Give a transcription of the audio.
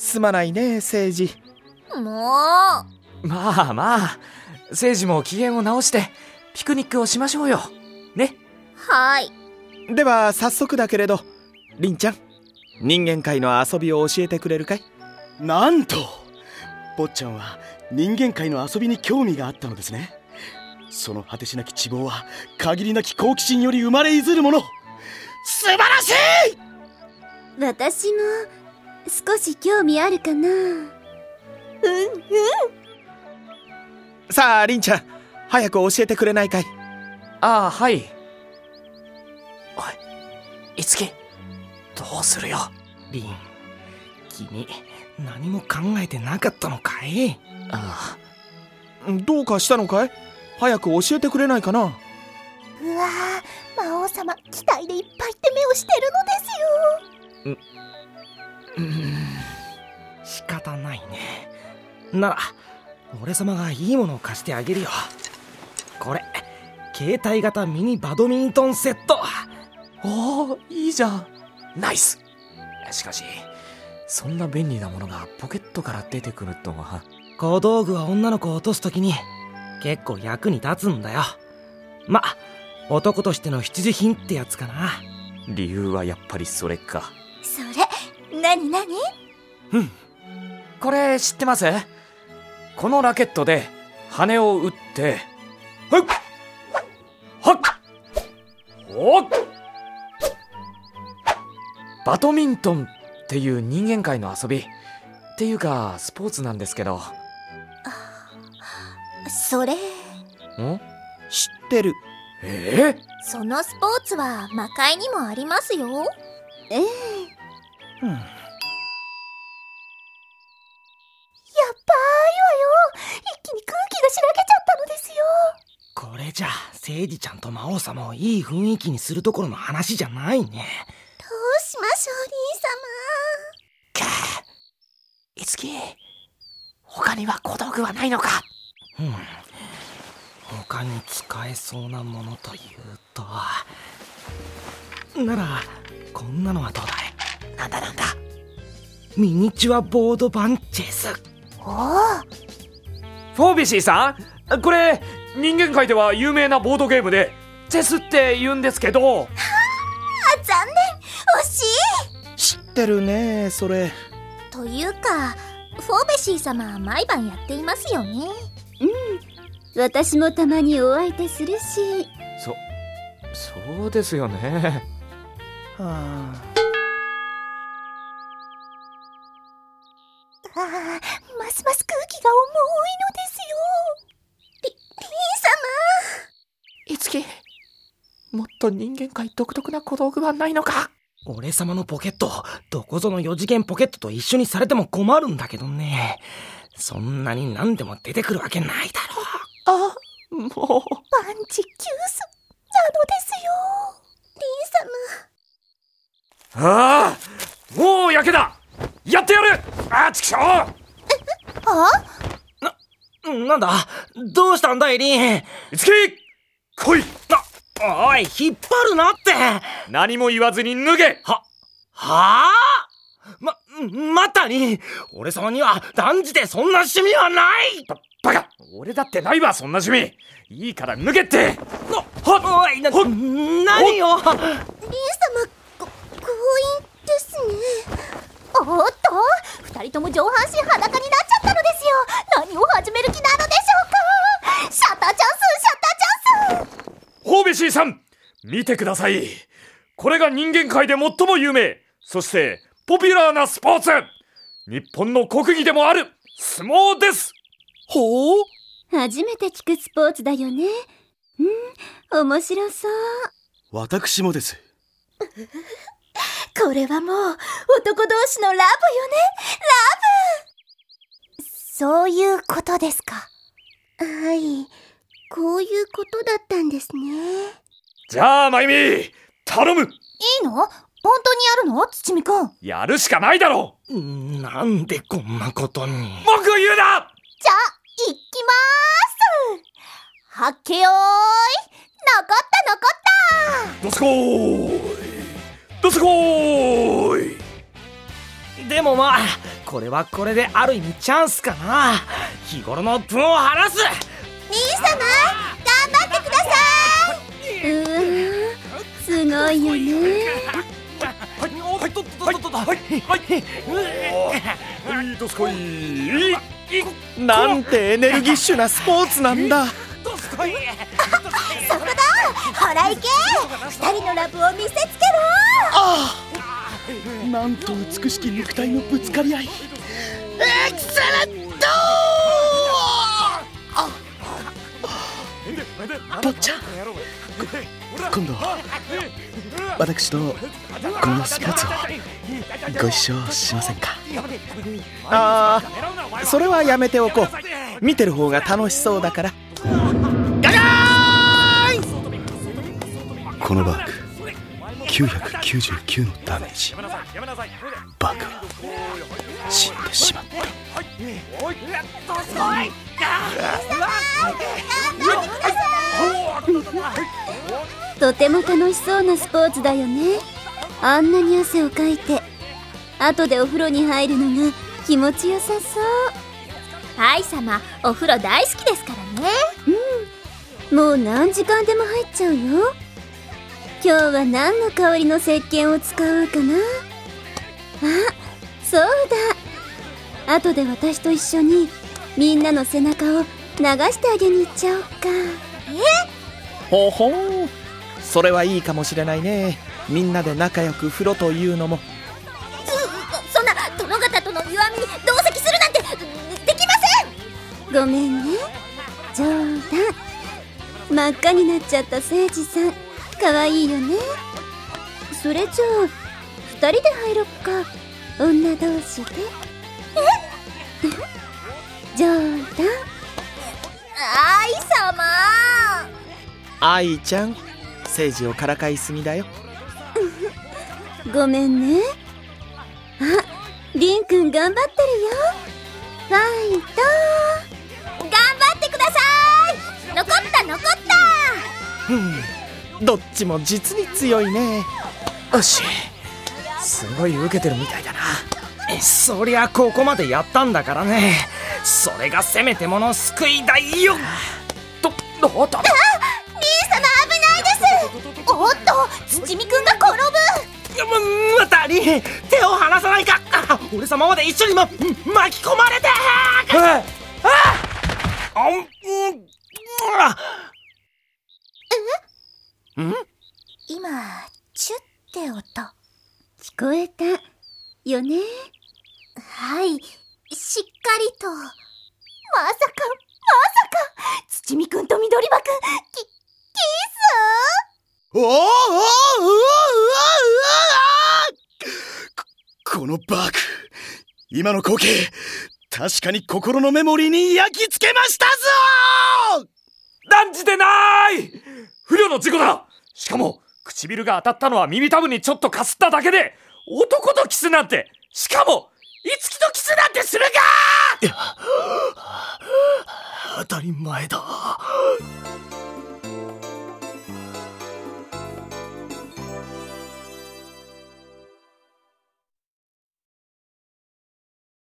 すまないね誠治もう。まあまあ誠治も機嫌を直してピクニックをしましょうよ。ね？はい。では早速だけれどりんちゃん人間界の遊びを教えてくれるかい？なんと坊ちゃんは人間界の遊びに興味があったのですね。その果てしなき希望は限りなき好奇心より生まれいずるもの。素晴らしい！私も少し興味あるかな？うんうん。さありんちゃん早く教えてくれないかい？ああはい。おいいつきどうするよ？リン君何も考えてなかったのかい？あどうかしたのかい？早く教えてくれないかな？うわー魔王様期待でいっぱいって目をしてるのですようん。仕方ないね。なら俺様がいいものを貸してあげるよ。これ携帯型ミニバドミントンセット。おおいいじゃん。ナイス。しかしそんな便利なものがポケットから出てくるとは。小道具は女の子を落とす時に結構役に立つんだよ。ま男としての必需品ってやつかな。理由はやっぱりそれか。それなになにうん。これ知ってます？このラケットで羽を打ってはっはっ。おっ。バドミントンっていう人間界の遊び。っていうかスポーツなんですけど。それ。ん？知ってる。ええ？そのスポーツは魔界にもありますよ。ええうんやっばーいわよ。一気に空気がしらけちゃったのですよ。これじゃ聖司ちゃんと魔王様をいい雰囲気にするところの話じゃないね。どうしましょうリン様かいつき他には小道具はないのか。うん。他に使えそうなものというとならこんなのはどうだ？いなんだなんだ。ミニチュアボード版チェス。おおフォービシーさんこれ人間界では有名なボードゲームでチェスって言うんですけど。あ残念。惜しい。知ってるねそれ。というかフォーベシー様は毎晩やっていますよね。私もたまにお相手するし。そそうですよね。はあますます空気が重いのですよ。リリン様。いつきもっと人間界独特な小道具はないのか。俺様のポケットどこぞの4次元ポケットと一緒にされても困るんだけどね。そんなに何でも出てくるわけないだろあもう。万事休すなのですよ。リン様。ああもう焼けだやってやる！あちくしょう！あ？うなんだ？どうしたんだエリン？いつき！来い！おい引っ張るなって！何も言わずに脱げ！は、はあ？ま、またに？俺様には断じてそんな趣味はない！ババカ！俺だってないわそんな趣味！いいから脱げって！おいな、何よリン様ご強引ですねおっと二人とも上半身裸になっちゃったのですよ何を始める気なのでしょうかシャッターチャンスシャッターチャンスフォーベシーさん見てくださいこれが人間界で最も有名そしてポピュラーなスポーツ日本の国技でもある相撲ですほう初めて聞くスポーツだよねうん面白そう私もですこれはもう男同士のラブよね。ラブ。そういうことですか。はい。こういうことだったんですね。じゃあまゆみ頼む。いいの？本当にやるの？つちみくん。やるしかないだろなんでこんなことに。う文句を言うな！じゃあ行きまーす。はっけよーい。残った残った。どすこーいどすこーい。でもまあこれはこれである意味チャンスかな。日頃の鬱憤を晴らす。兄様頑張ってください。うわーすごいよね。はいはいとっとっとっとはい。はい。い。い。とすこい。い。い。なんてエネルギッシュなスポーツなんだどすこいほら行け。二人のラブを見せつけろ。なんと美しき肉体のぶつかり合い。エクセレント坊ちゃん今度私とこのスポーツをご一緒しませんか？あー。それはやめておこう。見てる方が楽しそうだからこのバーク999のダメージ。バークは死んでしまった。とても楽しそうなスポーツだよね。あんなに汗をかいて。後でお風呂に入るのが気持ちよさそう。愛様お風呂大好きですからね。うん。もう何時間でも入っちゃうよ。今日は何の香りの石鹸を使おうかな？あそうだ。後で私と一緒にみんなの背中を流してあげに行っちゃおうか。ほほうそれはいいかもしれないね。みんなで仲良く風呂というのも。そんな殿方との弱みに同席するなんてできません！ごめんね。冗談。真っ赤になっちゃった誠司さんかわいいよね。それじゃあ二人で入ろっか。女同士で。え冗談愛様。愛ちゃん政治をからかいすぎだよ。ごめんね。ありんくん頑張ってるよ。ファイト頑張ってください。残った残ったどっちも実に強いね。よし。すごい受けてるみたいだな。そりゃここまでやったんだからね。それがせめてもの救いだよ。とどうだ？兄様危ないです。おっと土見くんが転ぶ。いやままたり手を離さないか。あ俺様まで一緒に、ま、巻き込まれて。ああうんうんあ今チュって音。聞こえたよね。はいしっかりと。まさかまさか。土見くんと緑葉くんキキおおおおうわうわうわここのバーク今の光景確かに心のメモリーに焼き付けましたぞ断じてない不慮の事故だしかも唇が当たったのは耳たぶにちょっとかすっただけで男とキスなんてしかもいつきとキスなんてするか！当たり前だ。